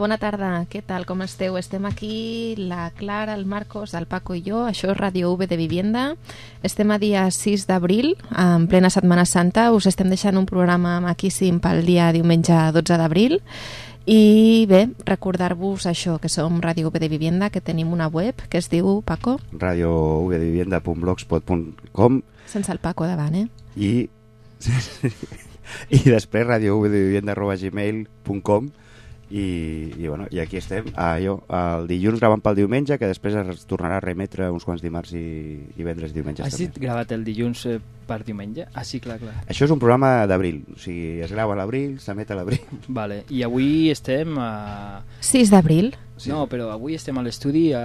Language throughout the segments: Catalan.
Bona tarda. Què tal? Com esteu? Estem aquí, la Clara, el Marcos, el Paco i jo. Això és Ràdio V de Vivienda. Estem a dia 6 d'abril, en plena Setmana Santa. Us estem deixant un programa maquíssim pel dia diumenge 12 d'abril. I bé, recordar-vos això, que som Ràdio V de Vivienda, que tenim una web que es diu, Paco, radiovdevivienda.blogspot.com sense el Paco davant, eh? i, i després radiovdevivienda.gmail.com i, i, bueno, i aquí estem ah, jo, el dilluns gravant pel diumenge que després es tornarà a remetre uns quants dimarts i, i vendres diumenges Has dit també. gravat el dilluns eh, per diumenge? Ah, sí, clar, clar. Això és un programa d'abril, o sigui, es grava a l'abril, s'emet a l'abril. Vale. I avui estem a... 6 d'abril. Sí. No, però avui estem a l'estudi a,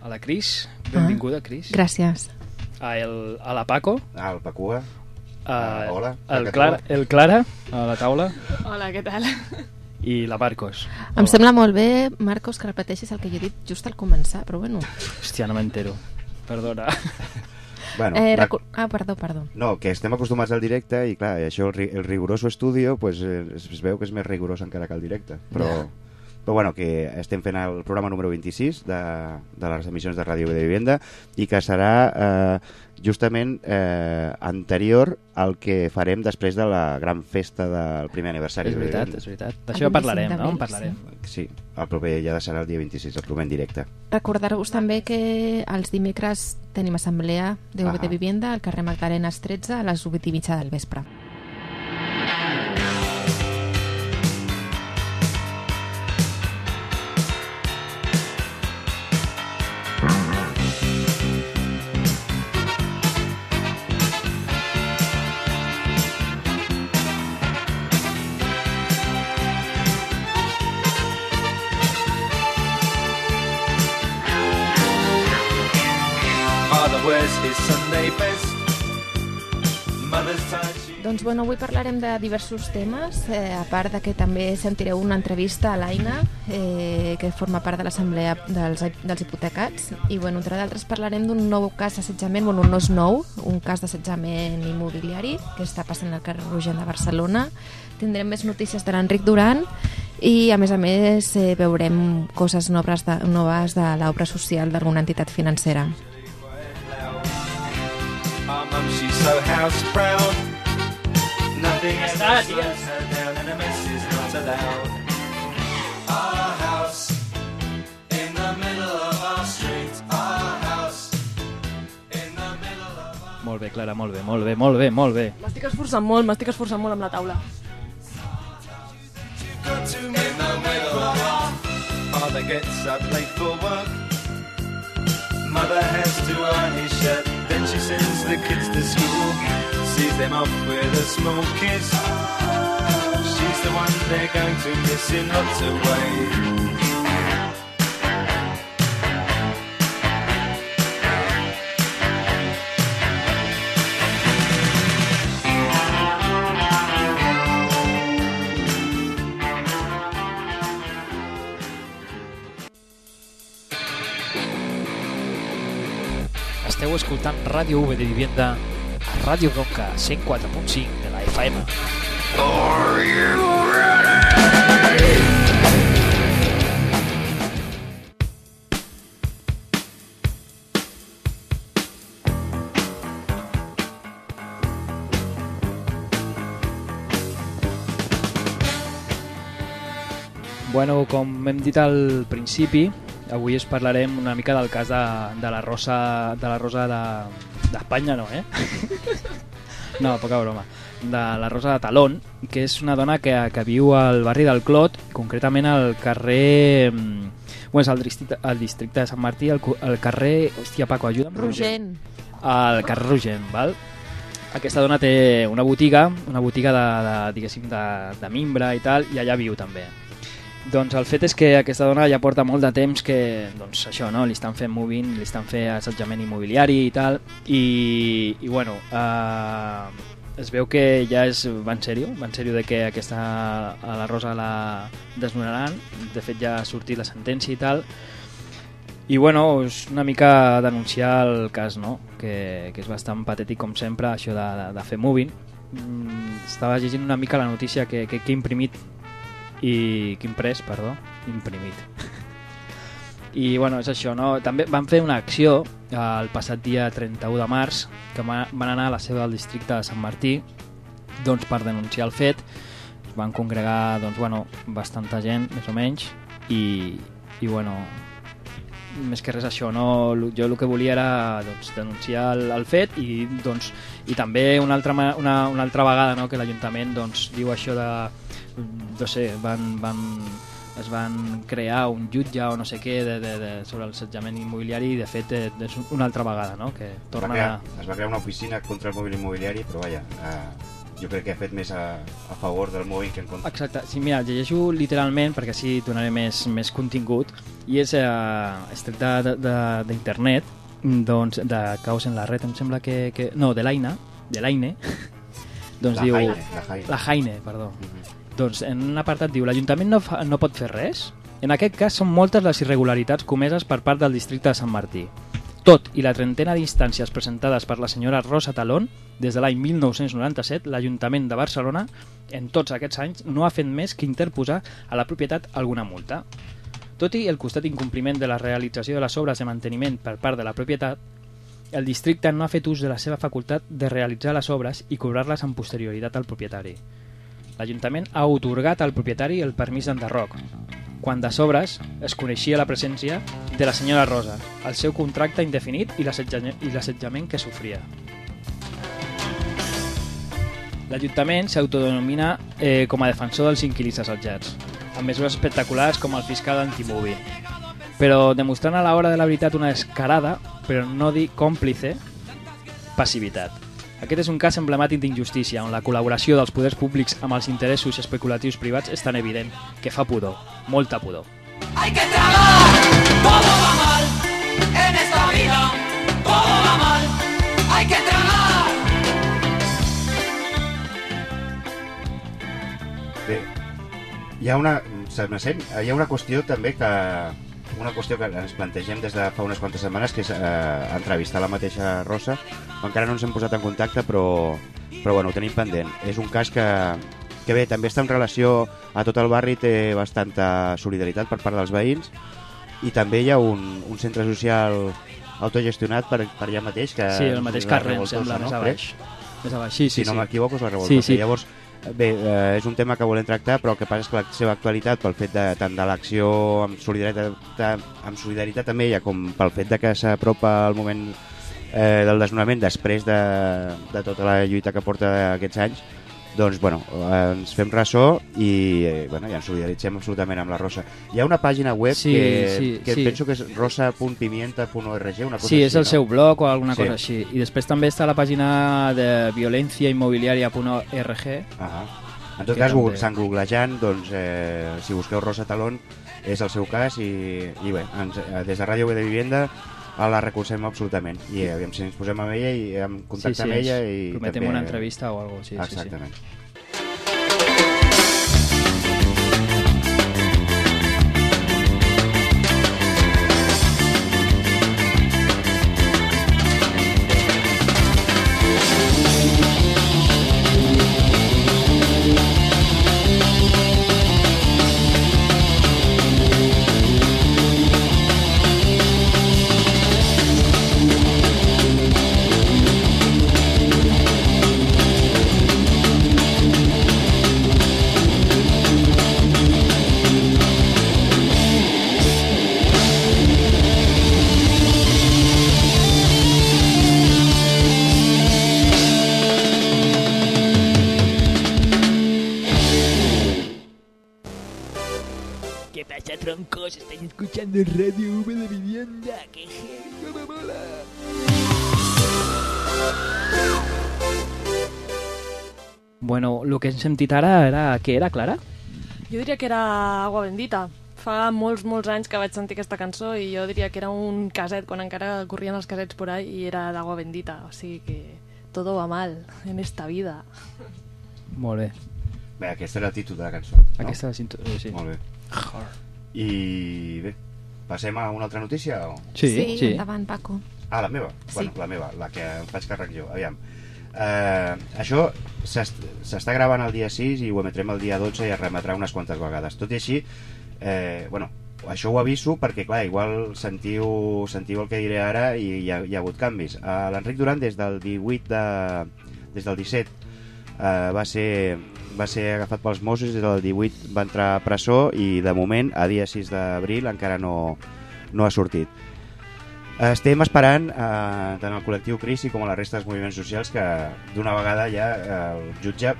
a la Cris. Benvinguda, Cris. Gràcies. A, el, a la Paco. Ah, el Pacua. A, Ah, hola, el. Clara, el Clara, a la taula. Hola, què tal? I la Marcos. Em sembla molt bé, Marcos, que repeteixis el que jo he dit just al començar, però bueno. Hòstia, no m'entero. Perdona. Bueno, Eh, la- ah, perdó, perdó. No, que estem acostumats al directe i clar, això, el, ri- el riguroso estudio pues, eh, es, es veu que és més rigorós encara que el directe però, Ja. Però bueno, que estem fent el programa número 26 de, de les emissions de Ràdio de Vivienda i que serà eh, justament eh, anterior al que farem després de la gran festa del primer aniversari és veritat, és veritat. D'això 25 parlarem, no? En parlarem. Sí, el proper ja serà el dia 26, el proper en directe. Recordar-vos també que els dimecres tenim assemblea de Ahà. de Vivienda al carrer Magdalenes 13 a les 8 i mitja del vespre. Doncs bueno, avui parlarem de diversos temes, eh, a part de que també sentireu una entrevista a l'Aina, eh, que forma part de l'Assemblea dels, dels Hipotecats, i bueno, entre d'altres parlarem d'un nou cas d'assetjament, bueno, no és nou, un cas d'assetjament immobiliari que està passant al carrer Rogent de Barcelona. Tindrem més notícies de l'Enric Duran i, a més a més, eh, veurem coses noves de, noves de l'obra social d'alguna entitat financera. So house proud. Nothing ever slows her down, and a mess is not allowed. Our house in the middle of our street. Our house in the middle of our. Molt bé, Clara, molt bé, molt bé, molt bé, molt bé. M'estic esforçant molt, m'estic esforçant molt amb la taula. Got to in the middle of our. Father gets up late for work. Mother has to iron his shirt. Then she sends the kids to school. Sees them off with a small kiss. She's the one they're going to miss in lots of ways. Esteu escoltant Ràdio V de Vivienda Ràdio Ronca 104.5 de la FM. Bueno, com hem dit al principi, avui es parlarem una mica del cas de, de la Rosa de la Rosa de- d'Espanya, no, eh? No, poca broma. De la Rosa de Talón, que és una dona que, que viu al barri del Clot, concretament al carrer... mm, Bueno, és al districte, al districte de Sant Martí, al, carrer... Hòstia, Paco, ajuda'm. Rogent. Al carrer Rogent, val? Aquesta dona té una botiga, una botiga de, de diguéssim, de, de mimbre i tal, i allà viu també. Doncs el fet és que aquesta dona ja porta molt de temps que, doncs això, no? li estan fent moving, li estan fent assetjament immobiliari i tal, i, i bueno, eh, es veu que ja és, va en sèrio, va en sèrio de que aquesta, a la Rosa la desnonaran, de fet ja ha sortit la sentència i tal, i bueno, és una mica denunciar el cas, no? Que, que és bastant patètic com sempre, això de, de, de fer moving. Mm, estava llegint una mica la notícia que, que, que he imprimit i imprès, perdó, imprimit. I bueno, és això, no? També van fer una acció eh, el passat dia 31 de març que va- van anar a la seu del districte de Sant Martí doncs, per denunciar el fet. Es van congregar doncs, bueno, bastanta gent, més o menys, i, i bueno, més que res això, no? Jo el que volia era doncs, denunciar el, el fet i, doncs, i també una altra, una, una altra vegada no? que l'Ajuntament doncs, diu això de no sé, van, van, es van crear un jutge o no sé què de, de, de, sobre el setjament immobiliari i de fet eh, és una altra vegada no? que Es va, torna crear, a... es va crear una oficina contra el mòbil immobiliari, però vaja, eh, jo crec que ha fet més a, a favor del mòbil que en contra. Exacte, sí, mira, llegeixo literalment perquè així donaré més, més contingut i és, eh, és tret de- de- de- d'internet doncs, de Caos en la red, em sembla que... que no, de l'Aina, de l'Aine doncs La diu... La Jaime. La Jaine, perdó. Mhm. Doncs en un apartat diu l'Ajuntament no, no pot fer res? En aquest cas són moltes les irregularitats comeses per part del districte de Sant Martí. Tot i la trentena d'instàncies presentades per la senyora Rosa Talón, des de l'any 1997, l'Ajuntament de Barcelona, en tots aquests anys, no ha fet més que interposar a la propietat alguna multa. Tot i el costat incompliment de la realització de les obres de manteniment per part de la propietat, el districte no ha fet ús de la seva facultat de realitzar les obres i cobrar-les amb posterioritat al propietari. L'Ajuntament ha otorgat al propietari el permís d'enderroc, quan de sobres es coneixia la presència de la senyora Rosa, el seu contracte indefinit i l'assetjament que sofria. L'Ajuntament s'autodenomina eh, com a defensor dels inquilins assetjats, amb mesures espectaculars com el fiscal antimobi. Però demostrant a l'hora de la veritat una descarada, però no dir còmplice, passivitat. Aquest és un cas emblemàtic d'injustícia, on la col·laboració dels poders públics amb els interessos especulatius privats és tan evident que fa pudor, molta pudor. Hay que tragar, todo va mal en esta vida, todo va mal, hay que tragar. Bé, hi ha una, se me sent, hi ha una qüestió també que una qüestió que ens plantegem des de fa unes quantes setmanes que és eh, entrevistar la mateixa Rosa encara no ens hem posat en contacte però, però bueno, ho tenim pendent és un cas que, que bé, també està en relació a tot el barri té bastanta solidaritat per part dels veïns i també hi ha un, un centre social autogestionat per, per allà mateix que Sí, el mateix carrer, em sembla, no? més a baix. Més a baix, sí, sí, si no sí. m'equivoco és la Revoltosa. Sí, sí. Llavors, bé, eh, és un tema que volem tractar, però el que passa és que la seva actualitat, pel fet de, tant de l'acció amb solidaritat, amb solidaritat amb ella, com pel fet de que s'apropa el moment eh, del desnonament després de, de tota la lluita que porta aquests anys, doncs, bueno, ens fem ressò i, eh, bueno, ja ens solidaritzem absolutament amb la Rosa. Hi ha una pàgina web Sí, que, sí, que sí. penso que és rosa.pimienta.org, una cosa Sí, és així, el no? seu blog o alguna Sí. cosa així. I després també està la pàgina de violenciaimmobiliaria.org Ah en tot cas, s'han googlejant, doncs, eh, si busqueu Rosa Talón, és el seu cas i, i bé, ens, eh, des de Ràdio B de Vivienda la recolzem absolutament i aviam si ens posem amb ella i en contacte amb ella i prometem també... una entrevista o alguna cosa. Sí, sí, sí. El que hem sentit ara era... Què era, Clara? Jo diria que era Agua Bendita. Fa molts, molts anys que vaig sentir aquesta cançó i jo diria que era un caset, quan encara corrien els casets por ahí, i era d'Agua Bendita. O sigui que todo va mal en esta vida. Molt bé. Bé, aquest era el títol de la cançó. No? Aquesta cinto... eh, sí. Molt bé. I bé, passem a una altra notícia? O... Sí, sí, sí. endavant, Paco. Ah, la meva? Sí. Bueno, la meva, la que em faig càrrec jo. Aviam. Eh, això s'est- s'està gravant el dia 6 i ho emetrem el dia 12 i es remetrà unes quantes vegades. Tot i així, eh, bueno, això ho aviso perquè, clar, igual sentiu, sentiu el que diré ara i hi ha, hi ha hagut canvis. Uh, L'Enric Duran des del 18 de... des del 17 uh, va ser va ser agafat pels Mossos, des del 18 va entrar a presó i de moment, a dia 6 d'abril, encara no, no ha sortit. Estem esperant eh, tant el col·lectiu Crisi com a la resta dels moviments socials que d'una vegada ja eh, el jutge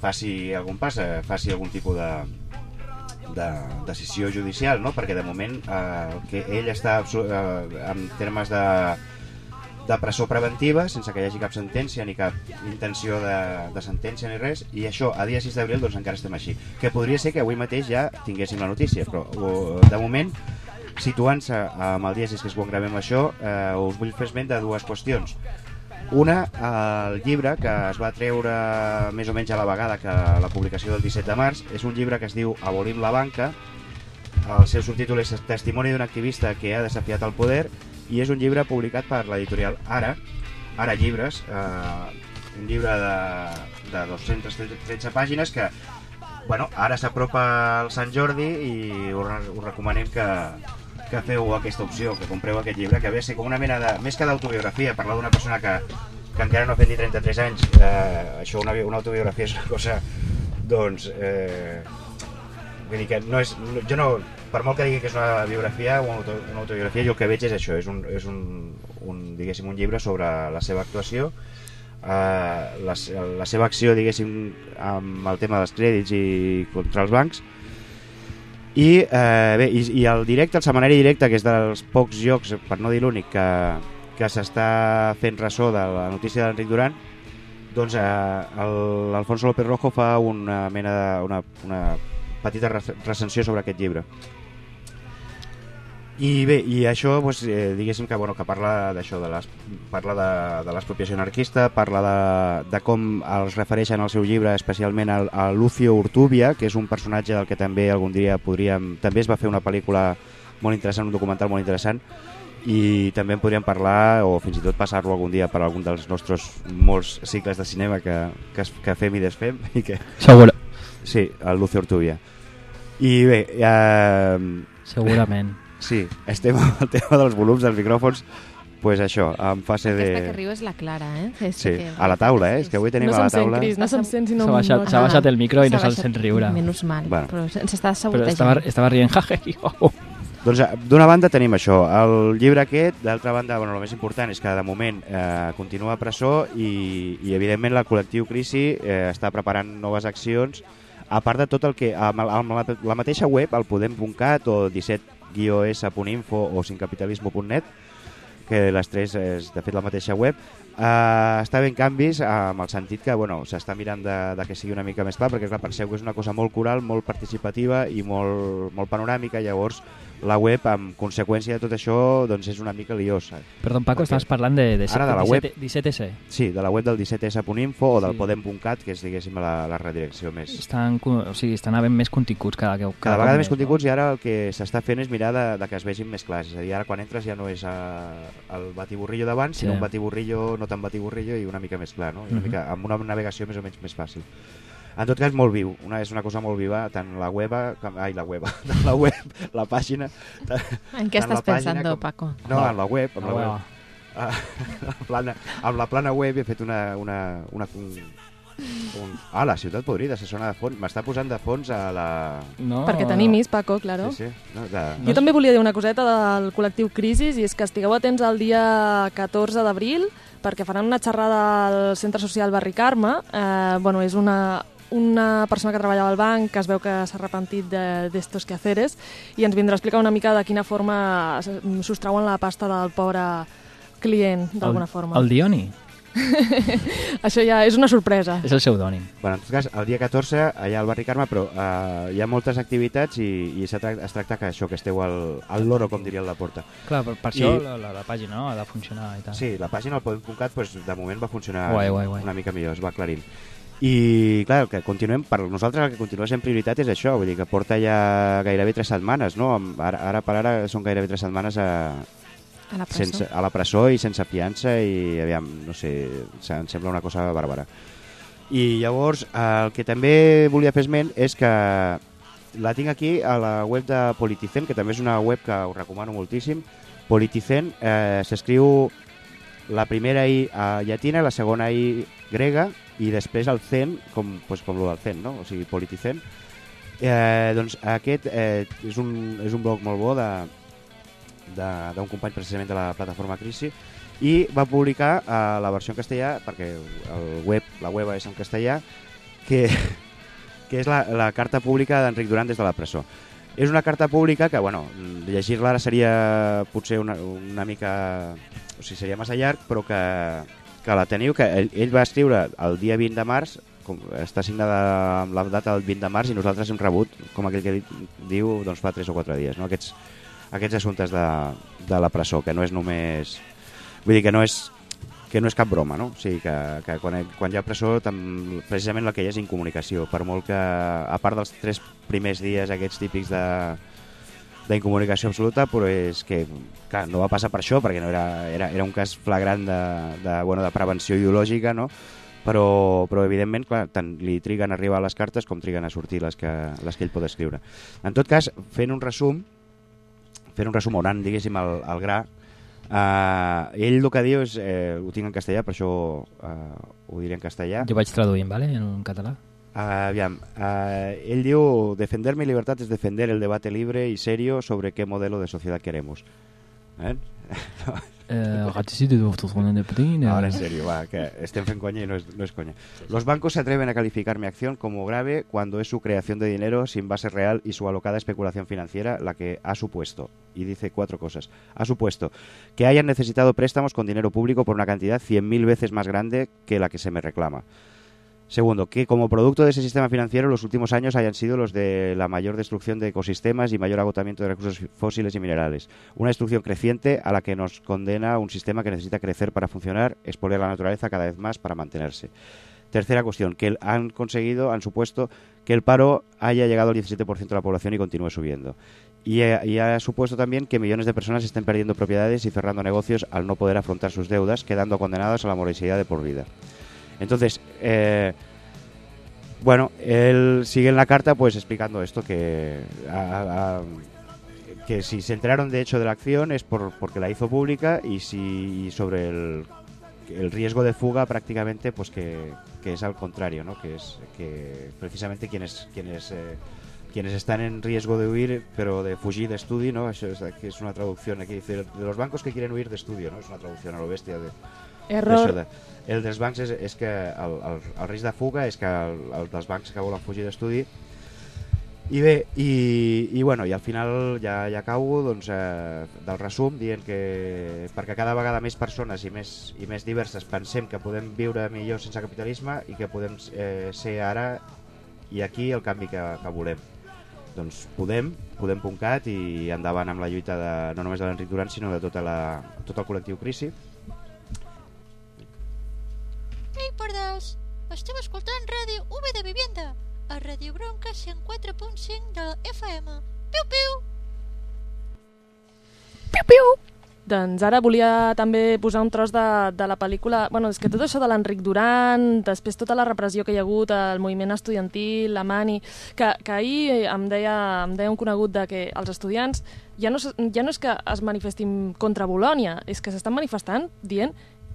faci algun pas, eh, faci algun tipus de, de decisió judicial, no? perquè de moment eh, que ell està eh, en termes de, de presó preventiva, sense que hi hagi cap sentència ni cap intenció de, de sentència ni res, i això a dia 6 d'abril doncs encara estem així. Que podria ser que avui mateix ja tinguéssim la notícia, però o, de moment situant-se amb el 6 que és quan gravem això, eh, us vull fer esment de dues qüestions. Una, el llibre que es va treure més o menys a la vegada que la publicació del 17 de març, és un llibre que es diu Abolim la banca, el seu subtítol és Testimoni d'un activista que ha desafiat el poder i és un llibre publicat per l'editorial Ara, Ara Llibres, eh, un llibre de, de 213 pàgines que bueno, ara s'apropa al Sant Jordi i us, us recomanem que, que feu aquesta opció, que compreu aquest llibre, que ve a ser com una mena de... més que d'autobiografia, parlar d'una persona que, que encara no ha fet ni 33 anys, eh, això, una, una autobiografia és una cosa, doncs, eh, vull dir que no és, no, jo no, per molt que digui que és una biografia o una, auto, una autobiografia, jo el que veig és això, és un, és un, un, diguéssim, un llibre sobre la seva actuació, eh, la, la seva acció, diguéssim, amb el tema dels crèdits i contra els bancs, i, eh, bé, i, i el directe, el setmanari directe, que és dels pocs llocs, per no dir l'únic, que, que s'està fent ressò de la notícia d'Enric Duran, doncs eh, l'Alfonso López Rojo fa una mena de, una, una petita recensió sobre aquest llibre. I bé, i això, doncs, eh, diguéssim que, bueno, que parla d'això, de les, parla de, de l'expropiació anarquista, parla de, de com els refereixen al seu llibre, especialment al, a Lucio Urtubia, que és un personatge del que també algun dia podríem... També es va fer una pel·lícula molt interessant, un documental molt interessant, i també en podríem parlar o fins i tot passar-lo algun dia per algun dels nostres molts cicles de cinema que, que, que fem i desfem i que, Segura. sí, el Lucio Urtubia i bé eh, Segurament. Sí, estem amb el tema dels volums dels micròfons pues això, en fase de... Aquesta que riu és la Clara, eh? És Sí, que- a la taula, eh? És que avui tenim no a la se'm sent, taula... Cris, no se'm sent sinó... S'ha baixat, s'ha baixat el micro i no se'l sent riure. Menys mal, Bueno. però se- s'està Però sabotejant. estava, estava rient, jaje, oh, Doncs eh, d'una banda tenim això, el llibre aquest, d'altra banda, bueno, el més important és que de moment eh, continua a presó i, i evidentment el col·lectiu Crisi eh, està preparant noves accions, a part de tot el que, amb, amb la, la mateixa web, el podem.cat o 17-s.info o sincapitalismo.net, que les tres és de fet la mateixa web, eh, està ben canvis amb el sentit que bueno, s'està mirant de, de que sigui una mica més clar, perquè clar, penseu que és una cosa molt coral, molt participativa i molt, molt panoràmica, llavors la web, amb conseqüència de tot això, doncs és una mica liosa. Perdó, Paco, Perquè- estaves parlant de, de, Ara de la 17, 17S. Sí, de la web del 17s.info o del Sí. podem.cat, que és, diguéssim, la, la redirecció més... Estan, o sigui, estan havent més continguts cada, cada, Cada vegada més no? continguts i ara el que s'està fent és mirar de, de que es vegin més clars. És a dir, ara quan entres ja no és eh, el batiburrillo d'abans, sinó Sí. un batiburrillo no tan batiburrillo i una mica més clar, no? I una Mhm. mica, amb una navegació més o menys més fàcil. En tot cas, molt viu. Una, és una cosa molt viva, tant la web... Com, ai, la web. la web, la pàgina... tant- En què estàs pensando, com- Paco? No, en la web. Amb la, Ah, web. Ah, la plana, amb la plana web he fet una... una, una un, un... Ah, la ciutat podrida, se sona de fons. M'està posant de fons a la... No, Perquè t'animis, Paco, claro. Sí, sí. No, de... Jo també volia dir una coseta del col·lectiu Crisis i és que estigueu atents al dia 14 d'abril perquè faran una xerrada al Centre Social Barri Carme. Eh, bueno, és una, una persona que treballava al banc que es veu que s'ha arrepentit de- d'estos quehaceres i ens vindrà a explicar una mica de quina forma s- sostrauen la pasta del pobre client, d'alguna forma. El Dioni. Això ja és una sorpresa. És el pseudònim. Bueno, en tot cas, el dia 14, allà al barri Carme, però eh, hi ha moltes activitats i, i se tracta, es tracta que això, que esteu al, al loro, com diria el Laporta. Clar, per, per I- això la, la, la pàgina no? ha de funcionar i tal. Sí, la pàgina, el podem.cat, pues, de moment va funcionar Guai, guai, guai. una mica millor, es va aclarint. I, clar, el que continuem, per nosaltres el que continua sent prioritat és això, vull dir que porta ja gairebé tres setmanes, no? Ara, ara per ara són gairebé tres setmanes a, A la presó. sense, a la presó i sense fiança i aviam, no sé, em sembla una cosa bàrbara. I llavors el que també volia fer esment és que la tinc aquí a la web de Politicen, que també és una web que us recomano moltíssim. Politicen eh, s'escriu la primera I a llatina, la segona I grega i després el cen, com, pues, com lo del cen, no? o sigui, Politicen. Eh, doncs aquest eh, és, un, és un blog molt bo de- d'un company precisament de la plataforma Crisi i va publicar eh, la versió en castellà perquè el web, la web és en castellà que, que és la, la carta pública d'Enric Duran des de la presó és una carta pública que, bueno, llegir-la ara seria potser una, una mica... O sigui, seria massa llarg, però que, que la teniu, que ell, ell va escriure el dia 20 de març, com, està signada amb la data del 20 de març i nosaltres hem rebut, com aquell que di- diu, doncs fa 3 o 4 dies, no? Aquests, aquests assumptes de, de la presó, que no és només... Vull dir que no és que no és cap broma, no? O sigui, que, que quan, quan hi ha presó, tam, precisament el que hi ha és incomunicació. Per molt que, a part dels tres primers dies aquests típics de d'incomunicació absoluta, però és que clar, no va passar per això, perquè no era, era, era un cas flagrant de, de, bueno, de prevenció ideològica, no? però, però evidentment clar, tant li triguen a arribar les cartes com triguen a sortir les que, les que ell pot escriure. En tot cas, fent un resum, fent un resum on anant, diguéssim, al, al gra, Uh, ell el que diu és, eh, ho tinc en castellà, per això uh, ho diré en castellà. Jo vaig traduint, ¿vale? En català. Uh, aviam, uh, él diu, defender mi libertad es defender el debate libre y serio sobre qué modelo de sociedad queremos. ¿Eh? Eh, Ahora en serio, va, que estén fent coña y no es, no es coña. Los bancos se atreven a calificar mi acción como grave cuando es su creación de dinero sin base real y su alocada especulación financiera la que ha supuesto. Y dice cuatro cosas. Ha supuesto que hayan necesitado préstamos con dinero público por una cantidad 100.000 veces más grande que la que se me reclama. Segundo, que como producto de ese sistema financiero los últimos años hayan sido los de la mayor destrucción de ecosistemas y mayor agotamiento de recursos fósiles y minerales. Una destrucción creciente a la que nos condena un sistema que necesita crecer para funcionar, expoliar la naturaleza cada vez más para mantenerse. Tercera cuestión, que han conseguido, han supuesto que el paro haya llegado al 17% de la población y continúe subiendo. Y, eh, y ha supuesto también que millones de personas estén perdiendo propiedades y cerrando negocios al no poder afrontar sus deudas, quedando condenadas a la morosidad de por vida. Entonces, eh, bueno, él sigue en la carta pues explicando esto, que, que si se enteraron de hecho de la acción es por, porque la hizo pública y si sobre el, el riesgo de fuga prácticamente pues que, que es al contrario, ¿no? que es que precisamente quienes quienes eh, quienes están en riesgo de huir pero de fugir de estudio, ¿no? Eso es, que es una traducción aquí dice de los bancos que quieren huir de estudio, ¿no? Es una traducción a lo bestia de, Error. De, el dels bancs és, és que el, el, el risc de fuga és que el, el dels bancs que volen fugir d'estudi i bé, i, i, bueno, i al final ja, ja acabo doncs, eh, del resum dient que perquè cada vegada més persones i més, i més diverses pensem que podem viure millor sense capitalisme i que podem eh, ser ara i aquí el canvi que, que volem doncs podem, podem.cat i endavant amb la lluita de, no només de l'Enric Duran sinó de tota la, tot el col·lectiu Crisi Ei, pardals! Esteu escoltant ràdio V de Vivienda a Ràdio Bronca 104.5 de la FM. Piu, piu! Doncs ara volia també posar un tros de, de la pel·lícula... bueno, és que tot això de l'Enric Duran, després tota la repressió que hi ha hagut, el moviment estudiantil, la Mani... Que, que ahir em deia, em deia un conegut de que els estudiants ja no, ja no és que es manifestin contra Bolònia, és que s'estan manifestant dient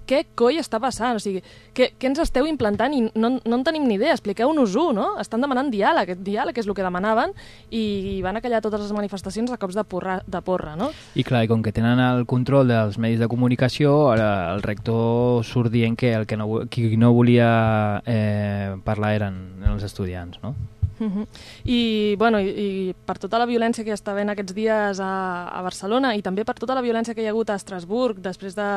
què coi està passant? O sigui, què, què ens esteu implantant i no, no en tenim ni idea? Expliqueu-nos-ho, no? Estan demanant diàleg, aquest diàleg és el que demanaven i, i van a callar totes les manifestacions a cops de porra, de porra no? I clar, i com que tenen el control dels medis de comunicació, ara el rector surt dient que el que no, qui no volia eh, parlar eren els estudiants, no? Mhm. I, bueno, i, i per tota la violència que hi està havent aquests dies a, a Barcelona i també per tota la violència que hi ha hagut a Estrasburg després de,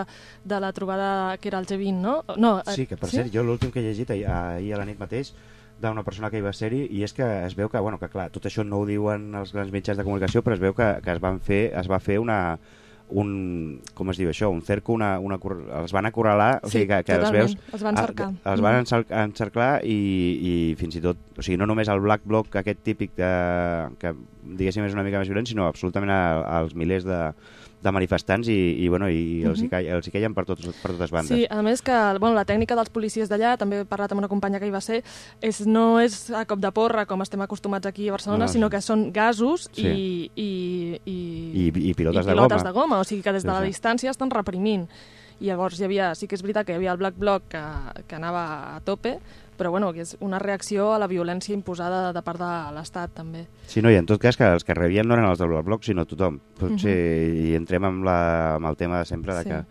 de la trobada que era el G20, no? no eh, Sí, que per cert, jo l'últim que he llegit ahir, ahir a la nit mateix d'una persona que hi va ser-hi i és que es veu que, bueno, que clar, tot això no ho diuen els grans mitjans de comunicació, però es veu que, que es, van fer, es va fer una un, com es diu això, un cerco, una, una, els van acorralar, o Sí, sigui que, que els veus... els van cercar. Els van encer- encerclar i, i fins i tot, o sigui, no només el Black Bloc aquest típic de, que diguéssim és una mica més violent, sinó absolutament a- als milers de, de manifestants i, i, bueno, i els, hi Mhm. caia, els hi caien per, tots, per totes bandes. Sí, a més que bueno, la tècnica dels policies d'allà, també he parlat amb una companya que hi va ser, és, no és a cop de porra, com estem acostumats aquí a Barcelona, No, no, sinó sí. que són gasos Sí. i, i, i, I, i pilotes, i pilotes de de goma. goma, o sigui que des de Sí, la sí. distància estan reprimint. I llavors hi havia, sí que és veritat que hi havia el Black Bloc que, que anava a tope, però bueno, que és una reacció a la violència imposada de part de l'Estat també. Sí, no, i en tot cas que els que rebien no eren els del bloc, sinó tothom. Potser i entrem amb, la, amb el tema de sempre de Sí. que...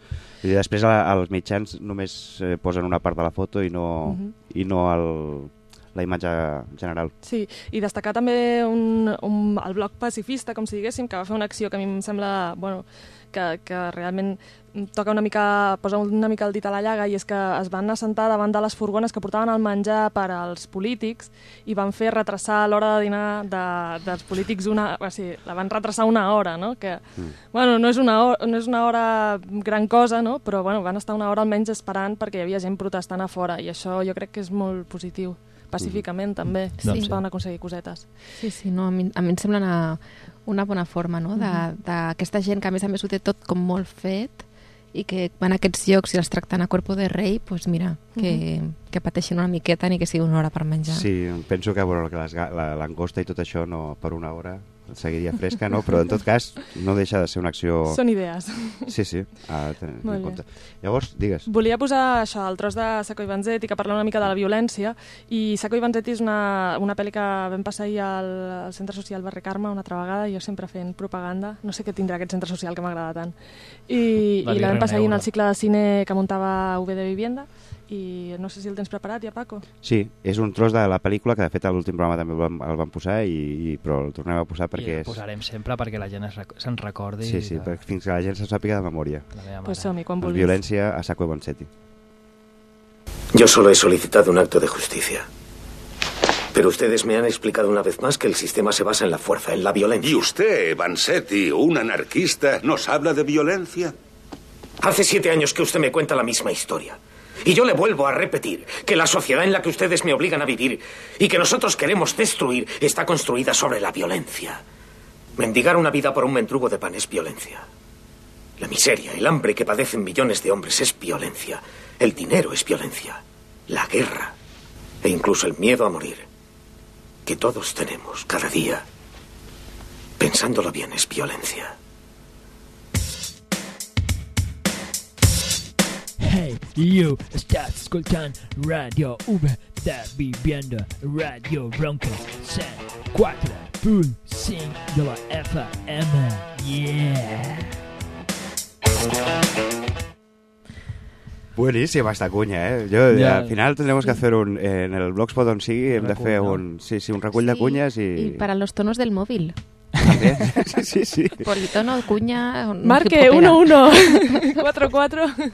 I després a, als mitjans només eh, posen una part de la foto i no, Mhm. i no el, la imatge general. Sí, i destacar també un, un, el bloc pacifista, com si diguéssim, que va fer una acció que a mi em sembla bueno, que, que realment toca una mica, posa una mica el dit a la llaga i és que es van assentar davant de les furgones que portaven el menjar per als polítics i van fer retrasar l'hora de dinar de, dels polítics una... O sigui, la van retrasar una hora, no? Que, Mm. bueno, no és, una hora, no és una hora gran cosa, no? però bueno, van estar una hora almenys esperant perquè hi havia gent protestant a fora i això jo crec que és molt positiu pacíficament també, Sí. doncs es poden aconseguir cosetes. Sí, sí, no, a, mi, a mi em sembla una, una bona forma no? de- d'aquesta gent que a més a més ho té tot com molt fet i que van a aquests llocs i els tracten a cuerpo de rei, doncs mira, que, que pateixin una miqueta ni que sigui una hora per menjar. Sí, penso que bueno, que les la- l'angosta i tot això no, per una hora seguiria fresca, no? però en tot cas no deixa de ser una acció... Són idees. Sí, sí, a tenir Molt en bé. compte. Llavors, digues. Volia posar això, el tros de Sacco i Vanzetti, que parla una mica de la violència, i Sacco i Vanzetti és una, una pel·li que vam passar ahir al, al Centre Social Barri Carme una altra vegada, jo sempre fent propaganda, no sé què tindrà aquest centre social que m'agrada tant. I, La i la vam passar ahir en el cicle de cine que muntava UB de Vivienda, i no sé si el tens preparat ja, Paco. Sí, és un tros de la pel·lícula que de fet a l'últim programa també el vam, el vam posar, i, i, però el tornem a posar I perquè el és... posarem sempre perquè la gent se'n recordi Sí, sí, de perquè fins que la gent se sàpiga de memòria. Pues som-hi, quan Doncs vulguis. violència a saco i Bonsetti. Yo solo he solicitado un acto de justicia. Pero ustedes me han explicado una vez más que el sistema se basa en la fuerza, en la violencia. ¿Y usted, Vansetti, un anarquista, nos habla de violencia? Hace siete años que usted me cuenta la misma historia. Y yo le vuelvo a repetir que la sociedad en la que ustedes me obligan a vivir y que nosotros queremos destruir está construida sobre la violencia. Mendigar una vida por un mendrugo de pan es violencia. La miseria, el hambre que padecen millones de hombres es violencia. El dinero es violencia. La guerra e incluso el miedo a morir que todos tenemos cada día. Pensándolo bien es violencia. Hey, you, estás escuchando Radio V de Vivienda, Radio Bronca 4.5 de la FM. Yeah. Buenísima esta cuña, ¿eh? Yo, Ya. Al final tendremos que hacer un... En el Blogspot on sigui hem de fer un... Sí, sí, un recull de Sí, cunyes i... I para los tonos del móvil. També. Sí, sí, sí. Politono, cuña... un Marque hip-hopera. 1-1, 4-4.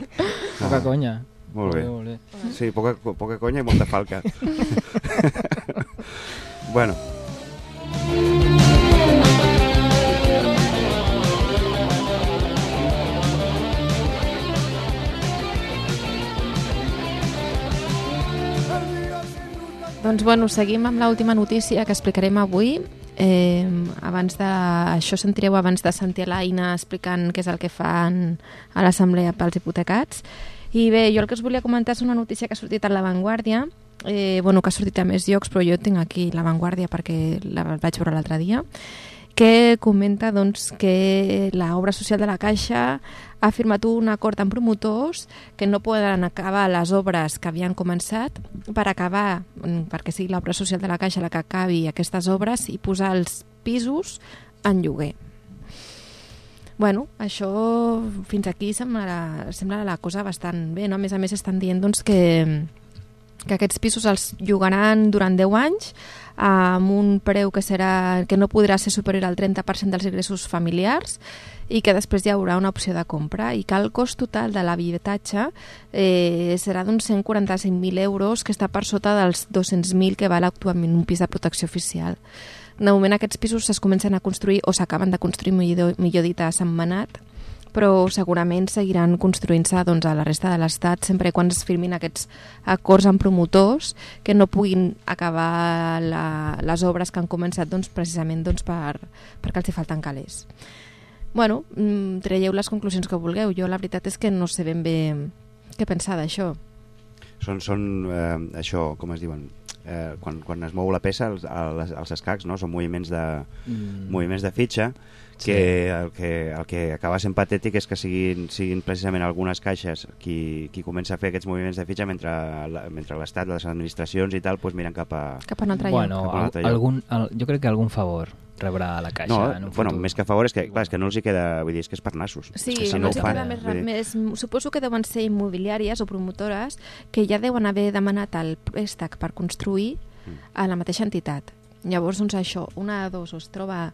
Poca conya. Molt bé. Molt bé. Sí, poca, poca conya i molta falca. bueno, Doncs bueno, seguim amb l'última notícia que explicarem avui. Eh, abans de, això sentireu abans de sentir l'Aina explicant què és el que fan a l'Assemblea pels hipotecats. I bé, jo el que us volia comentar és una notícia que ha sortit a La Vanguardia, eh, bueno, que ha sortit a més llocs, però jo tinc aquí La Vanguardia perquè la vaig veure l'altre dia, que comenta doncs, que l'obra social de la Caixa ha firmat un acord amb promotors que no poden acabar les obres que havien començat per acabar, mm, perquè sigui l'obra social de la Caixa la que acabi aquestes obres i posar els pisos en lloguer. Bueno, això fins aquí sembla, sembla la cosa bastant bé, no? A més a més estan dient doncs, que, que aquests pisos els llogaran durant 10 anys amb un preu que, serà, que no podrà ser superior al 30% dels ingressos familiars i que després hi haurà una opció de compra i que el cost total de l'habitatge eh, serà d'uns 145.000 euros que està per sota dels 200.000 que val actualment un pis de protecció oficial. De moment aquests pisos es comencen a construir o s'acaben de construir, millor, millor dit, a Sant Manat, però segurament seguiran construint-se doncs, a la resta de l'Estat sempre quan es firmin aquests acords amb promotors que no puguin acabar la, les obres que han començat doncs, precisament doncs, per, perquè els hi falten calés. Bueno, mm, traieu les conclusions que vulgueu. Jo la veritat és que no sé ben bé què pensar d'això. Són, són eh, això, com es diuen, eh, quan, quan es mou la peça, els, els, els escacs, no? són moviments de, Mm. moviments de fitxa, que, el que el que acaba sent patètic és que siguin, siguin precisament algunes caixes qui, qui comença a fer aquests moviments de fitxa mentre l'Estat, les administracions i tal, doncs miren cap a... Cap a un altre lloc. Bueno, a un al, altre lloc. algun, al, jo crec que algun favor rebrà la caixa No, en un bueno, futur. més que a favor és que, clar, és que no els hi queda, vull dir, és que és per nassos. Sí, és que si no ho els hi fan, queda més, dir, més... Suposo que deuen ser immobiliàries o promotores que ja deuen haver demanat el préstec per construir Mm. a la mateixa entitat. Llavors, doncs això, una de dos, o es troba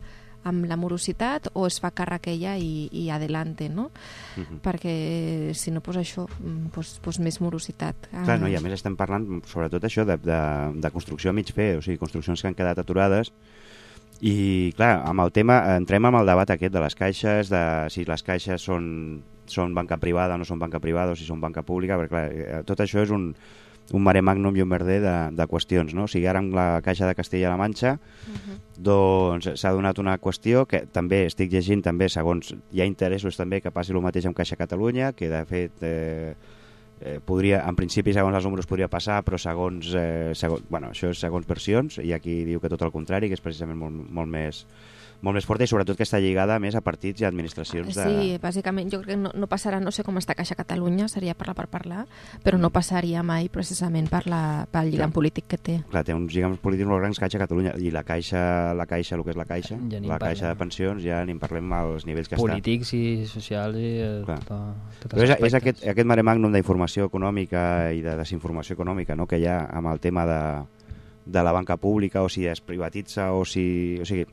amb la morositat o es fa càrrec ella i, i adelante, no? Mhm. Perquè si no, doncs això, mm, doncs, doncs més morositat. Clar, no, i a més estem parlant sobretot això de, de, de construcció a mig fer, o sigui, construccions que han quedat aturades i clar, amb el tema entrem amb el debat aquest de les caixes, de si les caixes són, són banca privada o no són banca privada o si són banca pública, perquè clar, eh, tot això és un, un mare magnum i un merder de, de qüestions, no? O sigui, ara amb la Caixa de Castella-La Manxa doncs s'ha donat una qüestió que també estic llegint també segons hi ha interessos també que passi el mateix amb Caixa Catalunya que de fet eh, eh, podria, en principi segons els números podria passar però segons, eh, segons bueno, això és segons versions i aquí diu que tot el contrari que és precisament molt, molt més molt més forta i sobretot que està lligada més a partits i administracions de... Sí, bàsicament jo crec que no, no passarà, no sé com està Caixa Catalunya, seria parlar per parlar, però no passaria mai precisament per la, pel lligam Clar. polític que té. Clar, té uns lligams polítics molt grans Caixa Catalunya i la Caixa, la Caixa, el que és la Caixa, Ja la Caixa parlem. de pensions, ja ni en parlem als nivells que Polítics i socials i eh, Clar. to, tots Però és, és aquest, aquest mare magnum d'informació econòmica i de desinformació econòmica no? que hi ha amb el tema de, de la banca pública o si es privatitza o si, o sigui,